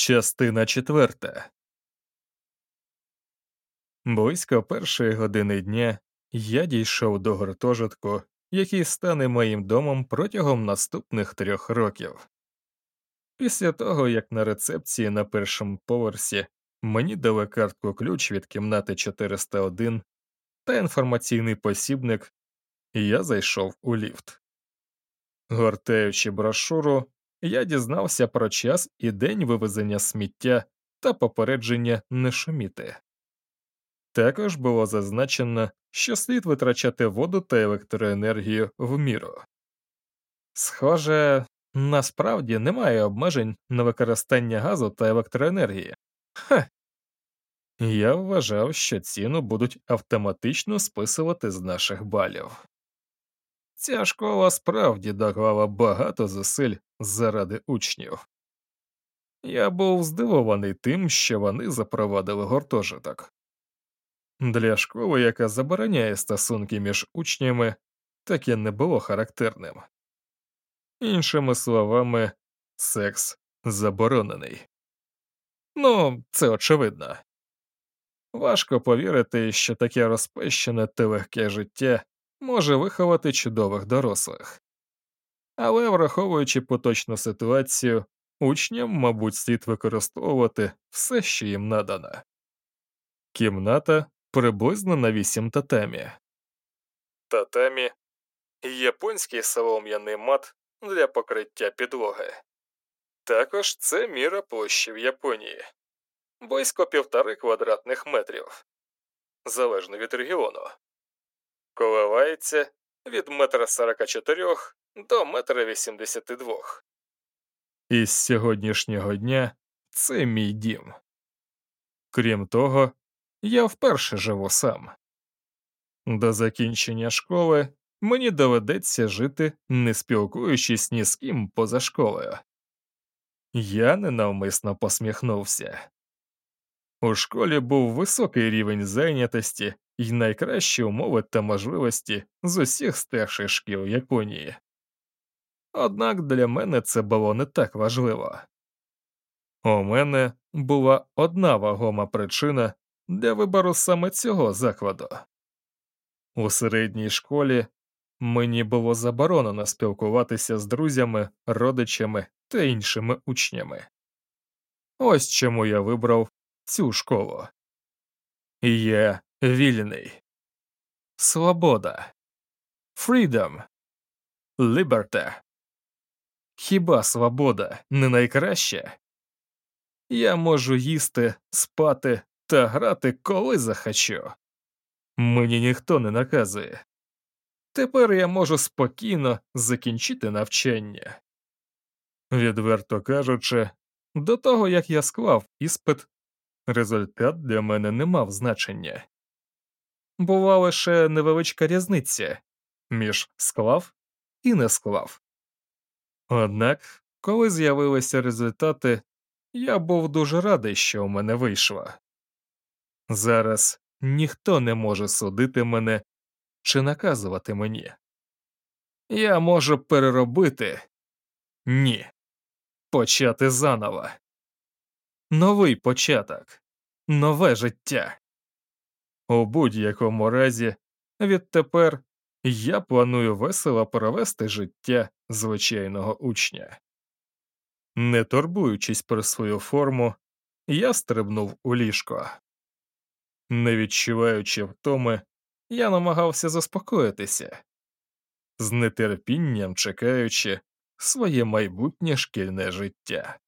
Частина четверта. Близько першої години дня я дійшов до гуртожитку, який стане моїм домом протягом наступних трьох років. Після того, як на рецепції на першому поверсі мені дали картку ключ від кімнати 401 та інформаційний посібник, я зайшов у ліфт. Гортаючи брошуру, я дізнався про час і день вивезення сміття та попередження не шуміти. Також було зазначено, що слід витрачати воду та електроенергію в міру. Схоже, насправді немає обмежень на використання газу та електроенергії. Ха. Я вважав, що ціну будуть автоматично списувати з наших балів. Ця школа справді доклала багато зусиль заради учнів. Я був здивований тим, що вони запровадили гуртожиток. Для школи, яка забороняє стосунки між учнями, таке не було характерним. Іншими словами, секс заборонений. Ну, це очевидно. Важко повірити, що таке розпещене та легке життя може виховати чудових дорослих. Але, враховуючи поточну ситуацію, учням, мабуть, слід використовувати все, що їм надано. Кімната приблизно на вісім татамі. Татамі японський солом'яний мат для покриття підлоги. Також це міра площі в Японії близько півтори квадратних метрів, залежно від регіону коливається від метра сорока чотирьох до метра вісімдесяти двох. І з сьогоднішнього дня це мій дім. Крім того, я вперше живу сам. До закінчення школи мені доведеться жити, не спілкуючись ні з ким поза школою. Я ненавмисно посміхнувся. У школі був високий рівень зайнятості і найкращі умови та можливості з усіх старших шкіл Японії. Однак для мене це було не так важливо. У мене була одна вагома причина для вибору саме цього закладу. У середній школі мені було заборонено спілкуватися з друзями, родичами та іншими учнями. Ось чому я вибрав цю школу. Я вільний. Свобода. Freedom. Liberty. Хіба свобода не найкраща? Я можу їсти, спати та грати коли захочу. Мені ніхто не наказує. Тепер я можу спокійно закінчити навчання. Відверто кажучи, до того як я склав іспит, результат для мене не мав значення. Була лише невеличка різниця між склав і не склав. Однак, коли з'явилися результати, я був дуже радий, що у мене вийшло. Зараз ніхто не може судити мене чи наказувати мені. Я можу переробити ні, почати заново. Новий початок, нове життя. У будь-якому разі, відтепер я планую весело провести життя звичайного учня. Не турбуючись про свою форму, я стрибнув у ліжко. Не відчуваючи втоми, я намагався заспокоїтися, з нетерпінням чекаючи своє майбутнє шкільне життя.